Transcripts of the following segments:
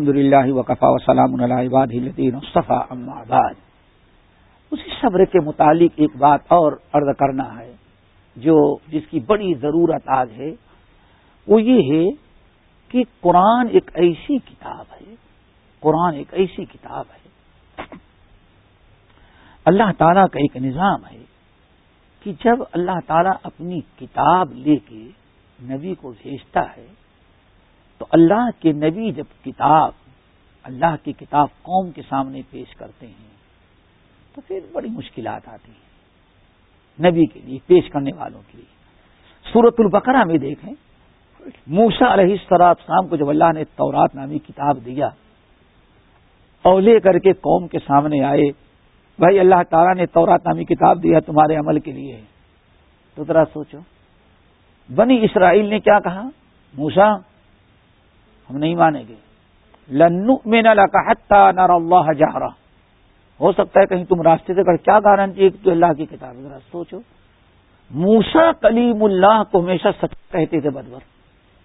الحمد للہ وقفا وسلام مصطفیٰ آباد اسی صبر کے متعلق ایک بات اور عرض کرنا ہے، جو جس کی بڑی ضرورت آج ہے، وہ یہ ہے کہ قرآن ایک ایسی کتاب ہے، قرآن ایک ایسی کتاب ہے۔ اللہ تعالیٰ کا ایک نظام ہے کہ جب اللہ تعالیٰ اپنی کتاب لے کے نبی کو بھیجتا ہے تو اللہ کے نبی جب کتاب، اللہ کی کتاب قوم کے سامنے پیش کرتے ہیں، تو پھر بڑی مشکلات آتی ہیں نبی کے لیے، پیش کرنے والوں کے لیے۔ سورت البقرہ میں دیکھیں موسا علیہ سراب شام کو جب اللہ نے تورات نامی کتاب دیا، اور لے کر کے قوم کے سامنے آئے، بھائی اللہ تعالیٰ نے تورات نامی کتاب دیا تمہارے عمل کے لیے۔ تو ذرا سوچو، بنی اسرائیل نے کیا کہا؟ موسا ہم نہیں مانیں گے۔ لنو میں نہ لگا نار اللہ جہرا۔ ہو سکتا ہے کہیں تم راستے سے کیا گارنٹی ہے کہ اللہ کی کتاب ذرا سوچو۔ موسا کلیم اللہ کو ہمیشہ سچ کہتے تھے بدبر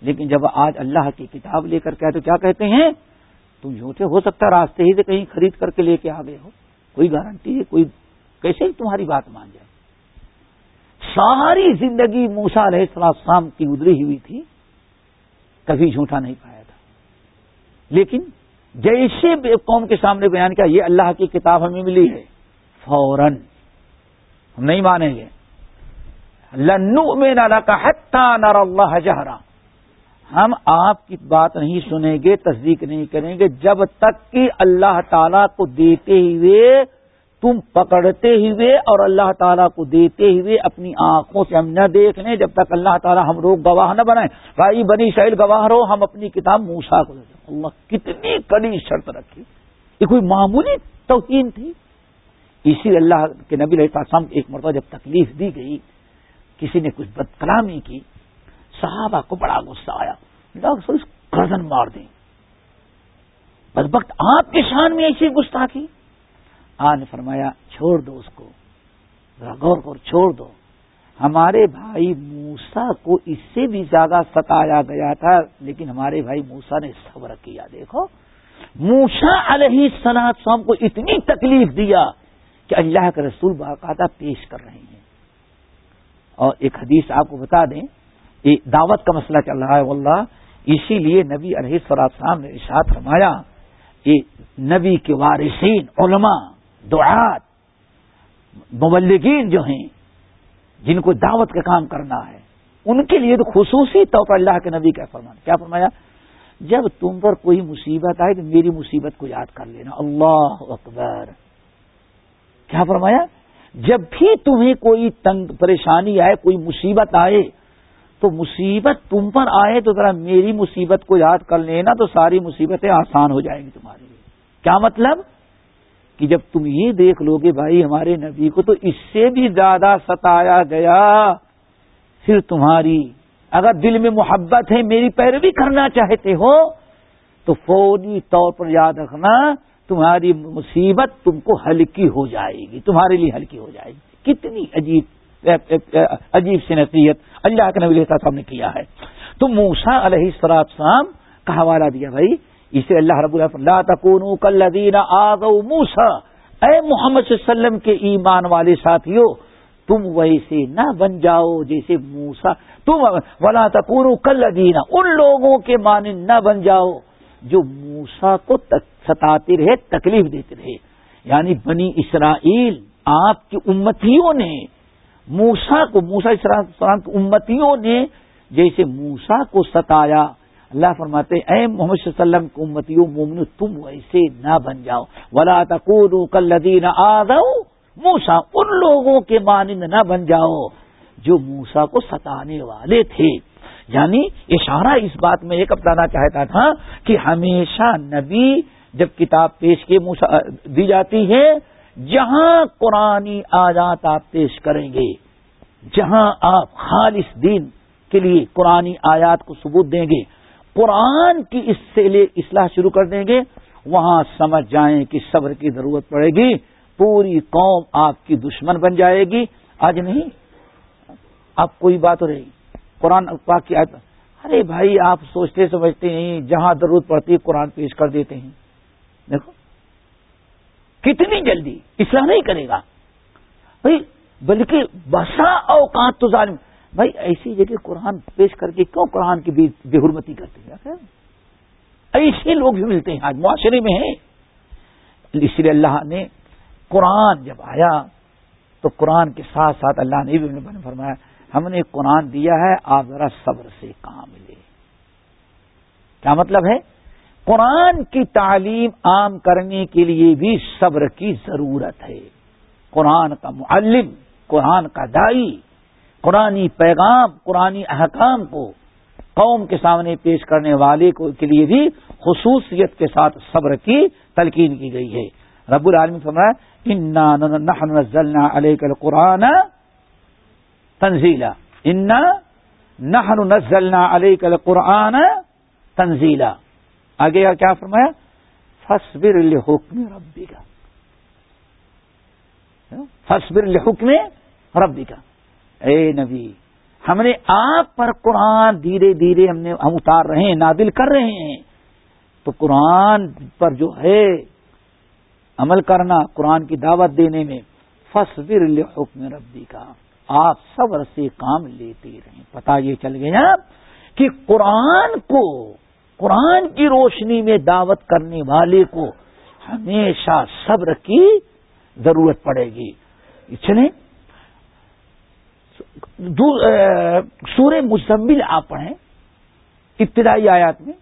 لیکن جب آج اللہ کی کتاب لے کر کے تو کیا کہتے ہیں؟ تم جھوٹے ہو سکتا ہے راستے ہی سے کہیں خرید کر کے لے کے آ گئے ہو۔ کوئی گارنٹی ہے؟ کوئی کیسے تمہاری بات مان جائے۔ ساری زندگی موسا علیہ السلام کی ادری ہوئی تھی۔ کبھی جھوٹا نہیں پایا۔ لیکن جیسے قوم کے سامنے بیان کیا، یہ اللہ کی کتاب ہمیں ملی ہے۔ فوراً، ہم نہیں مانیں گے۔ لنو میں نالا کا حتہ نار اللہ جہرا۔ ہم آپ کی بات نہیں سنیں گے، تصدیق نہیں کریں گے، جب تک کہ اللہ تعالی کو دیتے ہوئے تم پکڑتے ہوئے اور اللہ تعالیٰ کو دیتے ہوئے اپنی آنکھوں سے ہم نہ دیکھ لیں جب تک اللہ تعالیٰ ہم لوگ گواہ نہ بنائیں۔ بھائی بنی شہل گواہ رہو ہم اپنی کتاب موسا کو اللہ کتنی کڑی شرط رکھی۔ یہ کوئی معمولی توہین تھی؟ اسی اللہ کے نبی السلام ایک مرتبہ جب تکلیف دی گئی، کسی نے کچھ بد کلامی کی، صحابہ کو بڑا غصہ آیا۔ ڈاکٹر گردن مار دیں۔ بد وقت آپ کے شان میں ایسی گستاخی؟ آج فرمایا، چھوڑ دو اس کو۔ غور کر، چھوڑ دو۔ ہمارے بھائی موسا کو اس سے بھی زیادہ ستایا گیا تھا، لیکن ہمارے بھائی موسا نے صبر کیا۔ دیکھو، موسا علیہ صنعت سام کو اتنی تکلیف دیا کہ اللہ کے رسول باقاعدہ پیش کر رہے ہیں۔ اور ایک حدیث آپ کو بتا دیں، یہ دعوت کا مسئلہ چل رہا ہے، واللہ۔ اسی لیے نبی علیہ سراب صاحب نے ارشاد فرمایا، یہ نبی کے وارثین، علماء۔ دعات مبلگین جو ہیں، جن کو دعوت کا کام کرنا ہے، ان کے لیے تو خصوصی طور پر اللہ کے نبی کا فرمان۔ کیا فرمایا؟ جب تم پر کوئی مصیبت آئے تو میری مصیبت کو یاد کر لینا۔ اللہ اکبر۔ کیا فرمایا؟ جب بھی تمہیں کوئی تنگ پریشانی آئے، کوئی مصیبت آئے، تو مصیبت تم پر آئے تو ذرا میری مصیبت کو یاد کر لینا تو ساری مصیبتیں آسان ہو جائیں گی تمہارے لیے۔ کیا مطلب؟ کہ جب تم یہ دیکھ لو گے بھائی ہمارے نبی کو تو اس سے بھی زیادہ ستایا گیا، پھر تمہاری اگر دل میں محبت ہے، میری پیروی کرنا چاہتے ہو، تو فوری طور پر یاد رکھنا، تمہاری مصیبت تم کو ہلکی ہو جائے گی، تمہارے لیے ہلکی ہو جائے گی۔ کتنی عجیب عجیب سی نصیحت اللہ کے نبی صاحب نے کیا ہے۔ تو موسا علیہ السلام کا حوالہ دیا بھائی اسے اللہ رب اللہ تکون کلین آگو موسا اے محمد صلی اللہ علیہ وسلم کے ایمان والے ساتھیوں، تم ویسے نہ بن جاؤ جیسے موسا تم ولا تکون کلین ان لوگوں کے مانند نہ بن جاؤ جو موسا کو ستاتے رہے، تکلیف دیتے رہے۔ یعنی بنی اسرائیل، آپ کی امتیوں نے موسا کو موسا اسلام کی امتیوں نے جیسے موسا کو ستایا۔ اللہ فرماتے اے محمد صلی اللہ علیہ وسلم امتیوں مومن تم ویسے نہ بن جاؤ۔ ولا تکون کلدین آ موسا ان لوگوں کے مانند نہ بن جاؤ جو موسا کو ستانے والے تھے۔ یعنی اشارہ اس بات میں ایک بتانا چاہتا تھا کہ ہمیشہ نبی جب کتاب پیش کے موسا دی جاتی ہے، جہاں قرآن آزاد آپ پیش کریں گے، جہاں آپ خالص دین کے لیے قرآن آیات کو ثبوت دیں گے۔ قرآن کی اس سے لے اصلاح شروع کر دیں گے، وہاں سمجھ جائیں کہ صبر کی ضرورت پڑے گی، پوری قوم آپ کی دشمن بن جائے گی۔ آج نہیں، اب کوئی بات ہو رہی۔ قرآن، پاک کی ارے بھائی، آپ سوچتے سمجھتے نہیں جہاں ضرورت پڑتی ہے قرآن پیش کر دیتے ہیں۔ دیکھو، کتنی جلدی اسلام نہیں کرے گا۔ بھائی، بلکہ بسا اوقات تو ظالم۔ بھائی ایسی جگہ قرآن پیش کر کے کیوں قرآن کی بے حرمتی کرتے ہیں؟ ایسے لوگ بھی ملتے ہیں آج معاشرے میں ہیں۔ اس لیے اللہ نے قرآن جب آیا تو قرآن کے ساتھ ساتھ اللہ نے بھی فرمایا، ہم نے قرآن دیا ہے، آپ ذرا صبر سے کام لے کیا مطلب ہے؟ قرآن کی تعلیم عام کرنے کے لیے بھی صبر کی ضرورت ہے۔ قرآن کا معلم، قرآن کا دائی قرآنی پیغام قرآن احکام کو قوم کے سامنے پیش کرنے والے کو کے لیے بھی خصوصیت کے ساتھ صبر کی، تلقین کی گئی ہے۔ رب العالمین فرمایا نزلنا علیک القرآن تنزیلا انا نحن نزلنا علیک القرآن تنزیلا آگے کا کیا فرمایا؟ فصبر لحکم ربی کا فصبر لحکم ربی کا اے نبی، ہم نے آپ پر قرآن دھیرے دھیرے ہم نے ہم اتار رہے ہیں نادل کر رہے ہیں۔ تو قرآن پر جو ہے عمل کرنا، قرآن کی دعوت دینے میں فصبر حکم ربی کا آپ صبر سے کام لیتے رہیں۔ پتا یہ چل گیا کہ قرآن کو، قرآن کی روشنی میں دعوت کرنے والے کو ہمیشہ صبر کی ضرورت پڑے گی۔ چلیں سورہ مزمل آپ پڑھیں، ابتدائی آیات میں،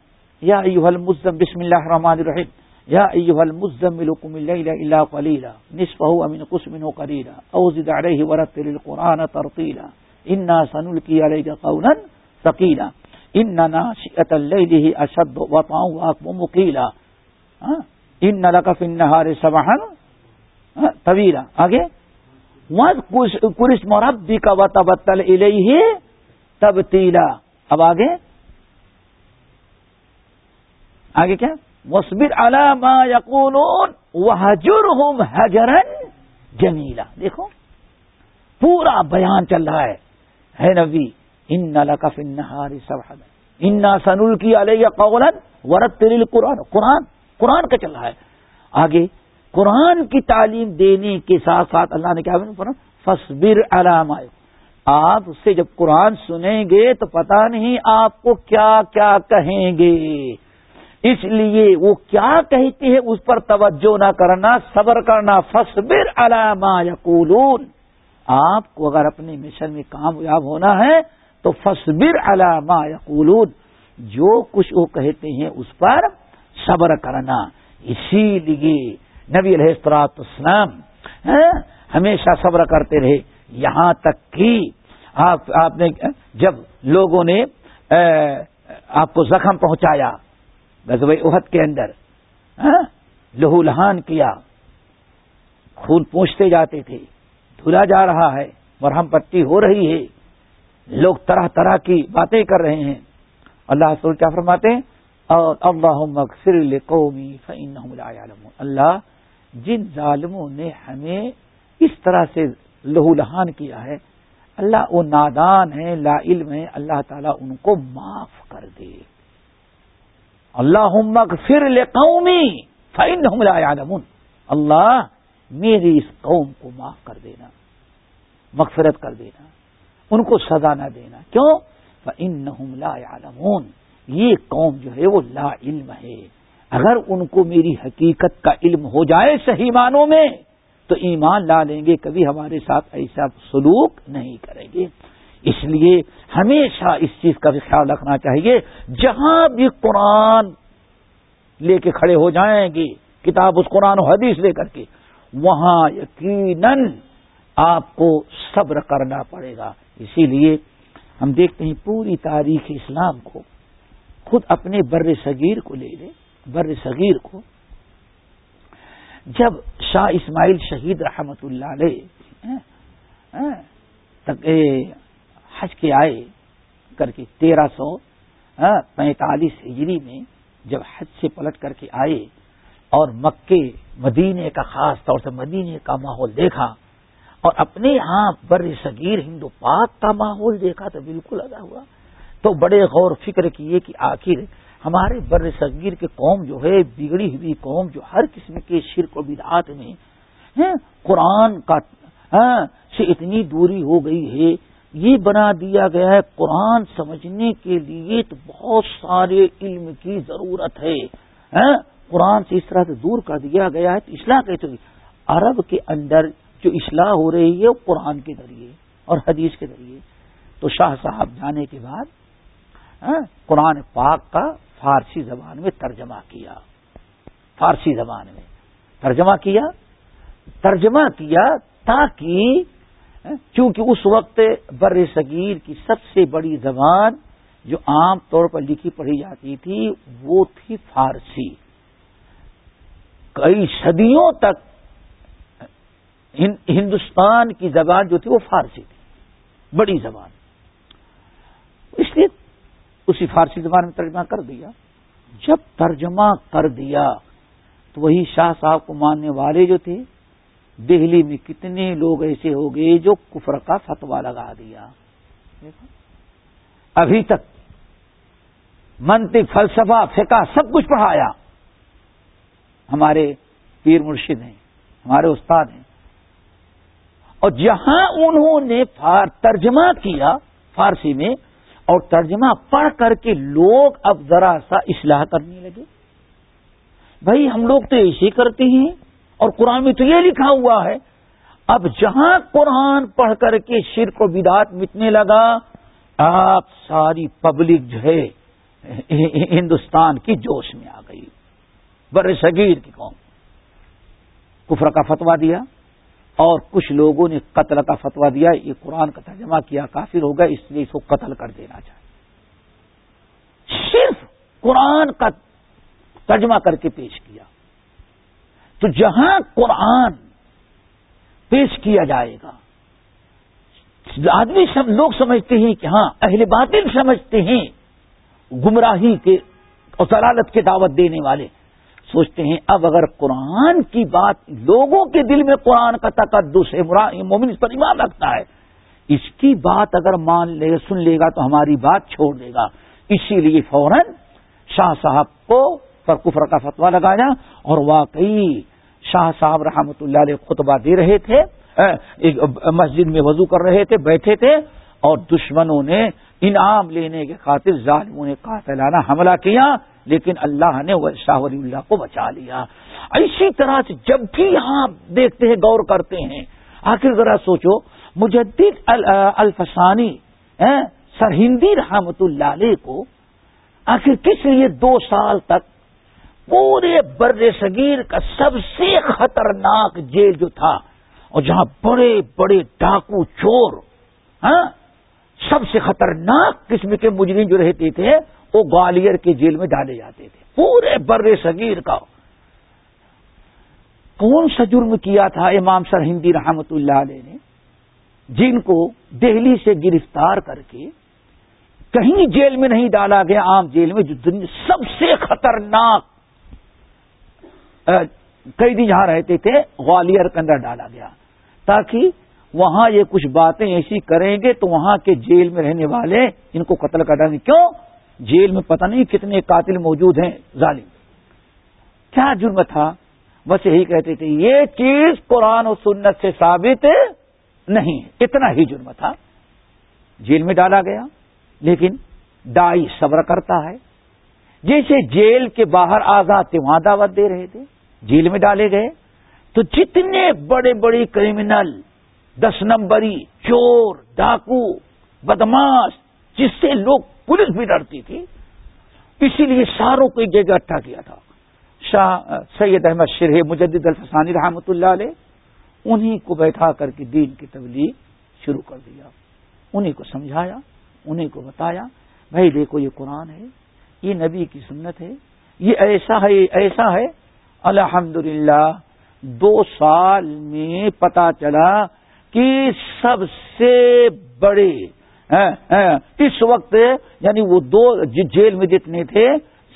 یا ایوہ المزم بسم اللہ الرحمن الرحیم، یا ایوہ المزمل، قم اللیل الا قلیلا، نصفہ امن قسمن قلیلا، او زد علیہ ورتل القرآن ترطیلا انا سنلکی علیک قولا ثقیلا ان ناشئت اللیل اشد وطاں واقم مقیلا ان لک فی النہار سبحا طویلا، آگے؟ کرش مربی کا و تبتل ہی تبتیلا اب آگے۔ آگے کیا؟ مصبر علامہ یقون وہ حجر ہوں حجرن جمیلا دیکھو، پورا بیان چل رہا ہے۔ ہے نبی، ان لکف انہاری سب انا سنل کی علیہ قولن ورت تل قرآن قرآن قرآن کا چل رہا ہے۔ آگے قرآن کی تعلیم دینے کے ساتھ ساتھ اللہ نے کیا فصبر علام آپ اس سے جب قرآن سنیں گے تو پتا نہیں آپ کو کیا کیا کہیں گے۔ اس لیے وہ کیا کہتے ہیں اس پر توجہ نہ کرنا، صبر کرنا۔ فصبر علامہ یقولون۔ آپ کو اگر اپنے مشن میں کامیاب ہونا ہے تو فصبر علامہ یقولون۔ جو کچھ وہ کہتے ہیں اس پر صبر کرنا۔ اسی لیے نبی علیہ السلاط اسلام ہاں، ہمیشہ صبر کرتے رہے۔ یہاں تک کہ آپ آپ نے، جب لوگوں نے آپ کو زخم پہنچایا غزب عہد کے اندر ہاں، لہو لہان کیا، خون پوچھتے جاتے تھے، دھلا جا رہا ہے، مرہم پٹی ہو رہی ہے، لوگ طرح طرح کی باتیں کر رہے ہیں۔ اللہ سر کیا فرماتے ہیں؟ اور اللہ قومی اللہ جن ظالموں نے ہمیں اس طرح سے لہو لہان کیا ہے، اللہ وہ نادان ہے لا علم ہے اللہ تعالیٰ ان کو معاف کر دے۔ اللہ پھر لے قومی فائن عالم اللہ میری اس قوم کو معاف کر دینا، مغفرت کر دینا، ان کو سزا نہ دینا۔ کیوں؟ ان لا عالمون یہ قوم جو ہے وہ لا علم ہے۔ اگر ان کو میری حقیقت کا علم ہو جائے صحیح معنوں میں، تو ایمان لا لیں گے، کبھی ہمارے ساتھ ایسا سلوک نہیں کریں گے۔ اس لیے ہمیشہ اس چیز کا بھی خیال رکھنا چاہیے، جہاں بھی قرآن لے کے کھڑے ہو جائیں گے، کتاب اس قرآن و حدیث لے کر کے، وہاں یقیناً آپ کو صبر کرنا پڑے گا۔ اسی لیے ہم دیکھتے ہیں پوری تاریخ اسلام کو خود اپنے بر صغیر کو لے لیں۔ بر صغیر کو، جب شاہ اسماعیل شہید رحمت اللہ علیہ ہاں، ہاں، حج کے آئے کر کے تیرہ سو ہاں، پینتالیس ہجری میں جب حج سے پلٹ کر کے آئے اور مکے، مدینے کا خاص طور سے مدینے کا ماحول دیکھا اور اپنے یہاں بر صغیر ہندو پاک کا ماحول دیکھا تو بالکل ادا ہوا۔ تو بڑے غور فکر کیے کہ آخر ہمارے بر صغیر کے قوم جو ہے، بگڑی ہوئی قوم جو ہر قسم کے شرک و بدعات میں قرآن کا ہاں، سے اتنی دوری ہو گئی ہے۔ یہ بنا دیا گیا ہے قرآن سمجھنے کے لیے تو بہت سارے علم کی ضرورت ہے۔ ہاں، قرآن سے اس طرح سے دور کر دیا گیا ہے تو اصلاح کیسے عرب کے اندر جو اصلاح ہو رہی ہے وہ قرآن کے ذریعے اور حدیث کے ذریعے۔ تو شاہ صاحب جانے کے بعد ہاں، قرآن پاک کا فارسی زبان میں ترجمہ کیا۔ فارسی زبان میں۔ ترجمہ کیا؟ ترجمہ کیا تاکہ چونکہ اس وقت بر صغیر کی سب سے بڑی زبان جو عام طور پر لکھی پڑھی جاتی تھی، وہ تھی فارسی۔ کئی صدیوں تک ہندوستان کی زبان جو تھی وہ فارسی تھی۔ بڑی زبان۔ اسی فارسی زبان میں ترجمہ کر دیا۔ جب ترجمہ کر دیا تو وہی شاہ صاحب کو ماننے والے جو تھے، دہلی میں کتنے لوگ ایسے ہو گئے جو کفر کا فتوا لگا دیا۔ ابھی تک منطق، فلسفہ، فقہ سب کچھ پڑھایا۔ ہمارے پیر مرشد ہیں، ہمارے استاد ہیں۔ اور جہاں انہوں نے ترجمہ کیا فارسی میں اور ترجمہ پڑھ کر کے لوگ اب ذرا سا اصلاح کرنے لگے۔ بھائی ہم لوگ تو ایسے کرتے ہیں اور قرآن میں تو یہ لکھا ہوا ہے، اب جہاں قرآن پڑھ کر کے شرک و بدات مٹنے لگا، آپ ساری پبلک جو ہے، ہندوستان کی جوش میں آ گئی۔ بر صغیر کی قوم۔ کفر کا فتوا دیا۔ اور کچھ لوگوں نے قتل کا فتوا دیا، یہ قرآن کا ترجمہ کیا، کافر ہوگا اس لیے اس کو قتل کر دینا چاہیے۔ صرف قرآن کا ترجمہ کر کے پیش کیا۔ تو جہاں قرآن پیش کیا جائے گا، آدمی سب لوگ سمجھتے ہیں کہ ہاں اہل باطل سمجھتے ہیں، گمراہی کے اور سلالت کے دعوت دینے والے۔ سوچتے ہیں، اب اگر قرآن کی بات لوگوں کے دل میں قرآن کا تقدس ہے مومن اس پر ایمان رکھتا ہے، اس کی بات اگر مان لے، سن لے گا تو ہماری بات چھوڑ دے گا۔ اسی لیے فوراً شاہ صاحب کو پر کفر کا فتوا لگایا اور واقعی شاہ صاحب رحمت اللہ علیہ خطبہ دے رہے تھے مسجد میں وضو کر رہے تھے، بیٹھے تھے اور دشمنوں نے انعام لینے کے خاطر ظالموں نے قاتلانہ حملہ کیا۔ لیکن اللہ نے شاہ ولی اللہ کو بچا لیا۔ اسی طرح سے جب بھی یہاں دیکھتے ہیں، غور کرتے ہیں، آخر ذرا سوچو، مجدد الفسانی سرہندی رحمت اللہ علیہ کو آخر کس لیے دو سال تک پورے بر صغیر کا سب سے خطرناک جیل جو تھا، اور جہاں بڑے بڑے ڈاکو چور ہاں سب سے خطرناک قسم کے مجرم جو رہتے تھے، وہ گوالیر کے جیل میں ڈالے جاتے تھے۔ پورے بر صغیر کا۔ کون سا جرم کیا تھا امام سر ہندی رحمت اللہ علیہ نے؟ جن کو دہلی سے گرفتار کر کے کہیں جیل میں نہیں ڈالا گیا، عام جیل میں، جو سب سے خطرناک قیدی جہاں رہتے تھے گوالیر کے اندر ڈالا گیا تاکہ وہاں یہ کچھ باتیں ایسی کریں گے تو وہاں کے جیل میں رہنے والے ان کو قتل کر ڈالیں گے۔ کیوں؟ جیل میں پتہ نہیں کتنے قاتل موجود ہیں، ظالم۔ کیا جرم تھا؟ بس یہی کہتے تھے، یہ چیز قرآن و سنت سے ثابت نہیں اتنا ہی جرم تھا۔ جیل میں ڈالا گیا، لیکن ڈائی صبر کرتا ہے۔ جیسے جیل کے باہر آزاد تھے، وہاں دعوت دے رہے تھے، جیل میں ڈالے گئے۔ تو جتنے بڑے بڑے کرمنل دس نمبری، چور، ڈاکو، بدماش، جس سے لوگ پولیس بھی ڈرتی تھی، اسی لیے ساروں کو ایک جگہ اٹھا کیا تھا۔ شاہ سید احمد شرح مجدد الفسانی رحمۃ اللہ علیہ انہیں کو بیٹھا کر کے دین کی تبلیغ شروع کر دیا۔ انہیں کو سمجھایا انہیں کو بتایا، بھائی دیکھو یہ قرآن ہے، یہ نبی کی سنت ہے، یہ ایسا ہے ایسا ہے۔ الحمد دو سال میں پتا چلا کہ سب سے بڑے ہاں، ہاں، اس وقت یعنی وہ دو جی- جیل میں جتنے تھے،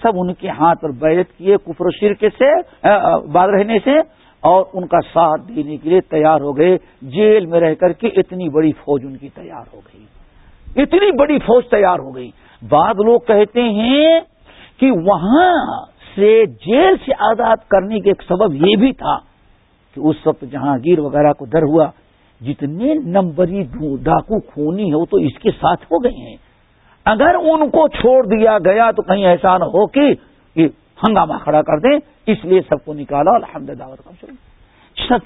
سب ان کے ہاتھ پر بیعت کیے کفر و شرک سے ہاں، بعد رہنے سے، اور ان کا ساتھ دینے کے لیے تیار ہو گئے۔ جیل میں رہ کر کے اتنی بڑی فوج ان کی تیار ہو گئی۔ اتنی بڑی فوج تیار ہو گئی۔ بعض لوگ کہتے ہیں کہ وہاں سے جیل سے آزاد کرنے کے ایک سبب یہ بھی تھا کہ اس وقت جہانگیر وغیرہ کو در ہوا۔ جتنے نمبری ڈاکو خونی ہے وہ تو اس کے ساتھ ہو گئے ہیں۔ اگر ان کو چھوڑ دیا گیا تو کہیں ایسا نہ ہو کہ ہنگامہ کھڑا کر دیں۔ اس لیے سب کو نکالا۔ الحمد للہ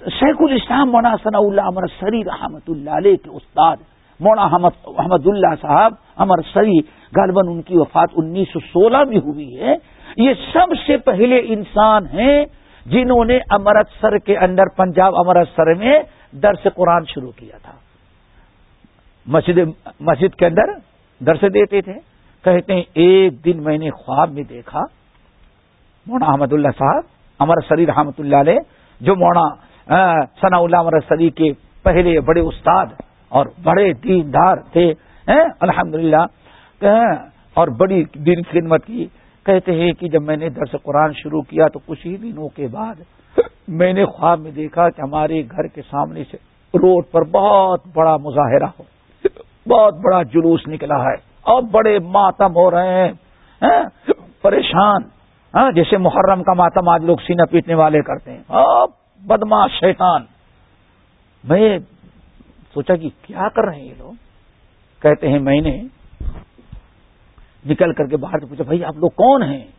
شیخ الاسلام مونا ثنا اللہ امر سری رحمت اللہ علیہ کے استاد مونا احمد اللہ صاحب امر سری، غالباً ان کی وفات انیس سو سولہ میں ہوئی ہے۔ یہ سب سے پہلے انسان ہیں جنہوں نے امرتسر کے اندر، پنجاب امرتسر میں درس قرآن شروع کیا تھا۔ مسجد مسجد کے اندر درس دیتے تھے۔ کہتے ہیں، ایک دن میں نے خواب میں دیکھا۔ مونا احمد اللہ صاحب امر سری رحمت اللہ علیہ، جو مونا ثنا اللہ امر سری کے پہلے بڑے استاد اور بڑے دیندار تھے الحمد للہ اور بڑی دن خدمت کی۔ کہتے ہیں کہ جب میں نے درس قرآن شروع کیا تو کچھ ہی دنوں کے بعد میں نے خواب میں دیکھا کہ ہمارے گھر کے سامنے سے روڈ پر بہت بڑا مظاہرہ ہو، بہت بڑا جلوس نکلا ہے۔ اور بڑے ماتم ہو رہے ہیں ہاں؟ پریشان ہاں؟ جیسے محرم کا ماتم آج لوگ سینہ پیٹنے والے کرتے ہیں۔ بدما شیطان۔ میں سوچا کہ کیا کر رہے ہیں یہ لوگ؟ کہتے ہیں میں نے نکل کر کے باہر سے پوچھا، بھائی آپ لوگ کون ہیں؟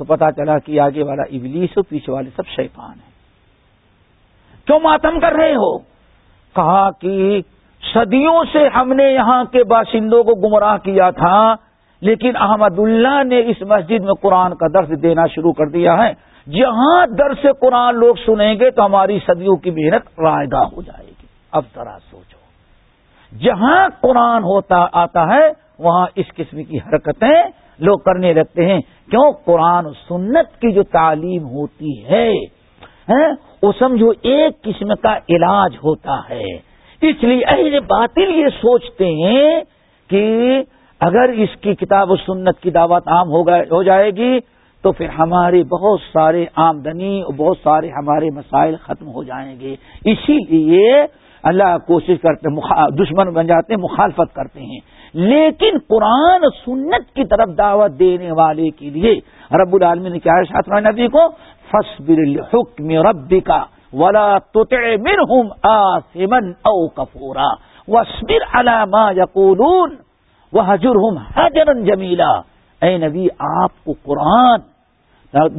تو پتا چلا کہ آگے والا ابلیس ہو پیچھے والے سب شیطان ہیں۔ کیوں ماتم کر رہے ہو؟ کہا کہ صدیوں سے ہم نے یہاں کے باشندوں کو گمراہ کیا تھا، لیکن احمد اللہ نے اس مسجد میں قرآن کا درس دینا شروع کر دیا ہے۔ جہاں درس قرآن لوگ سنیں گے تو ہماری صدیوں کی محنت رائے ہو جائے گی۔ اب ذرا سوچو۔ جہاں قرآن ہوتا آتا ہے، وہاں اس قسم کی حرکتیں لوگ کرنے لگتے ہیں، کیوں؟ قرآن و سنت کی جو تعلیم ہوتی ہے وہ سمجھو ایک قسم کا علاج ہوتا ہے۔ اس لیے اہل باطل یہ سوچتے ہیں کہ اگر اس کی کتاب و سنت کی دعوت عام ہو جائے گی، تو پھر ہماری بہت سارے آمدنی اور بہت سارے ہمارے مسائل ختم ہو جائیں گے۔ اسی لیے اللہ کوشش کرتے دشمن بن جاتے ہیں مخالفت کرتے ہیں۔ لیکن قرآن سنت کی طرف دعوت دینے والے کے لیے رب العالمین نے کیا ہے شاطر نبی کو؟ فصبر الحکم ربی کا ولا منہم آسمن او کفورا وصبر علامہ یقولون وہ حجر ہوں حجرن جمیلا۔ اے نبی، آپ کو قرآن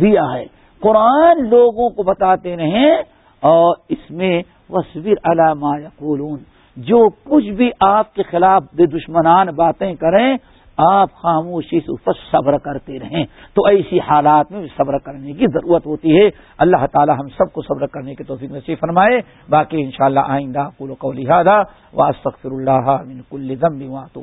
دیا ہے۔ قرآن لوگوں کو بتاتے رہیں اور اس میں وصبر علامہ یقولون۔ جو کچھ بھی آپ کے خلاف دشمنان باتیں کریں، آپ خاموشی سے اوپر صبر کرتے رہیں۔ تو ایسی حالات میں صبر کرنے کی ضرورت ہوتی ہے۔ اللہ تعالی ہم سب کو صبر کرنے کی توفیق نصیب فرمائے۔ باقی انشاءاللہ شاء اللہ آئندہ لہٰذا واسطر اللہ کل ذنب تو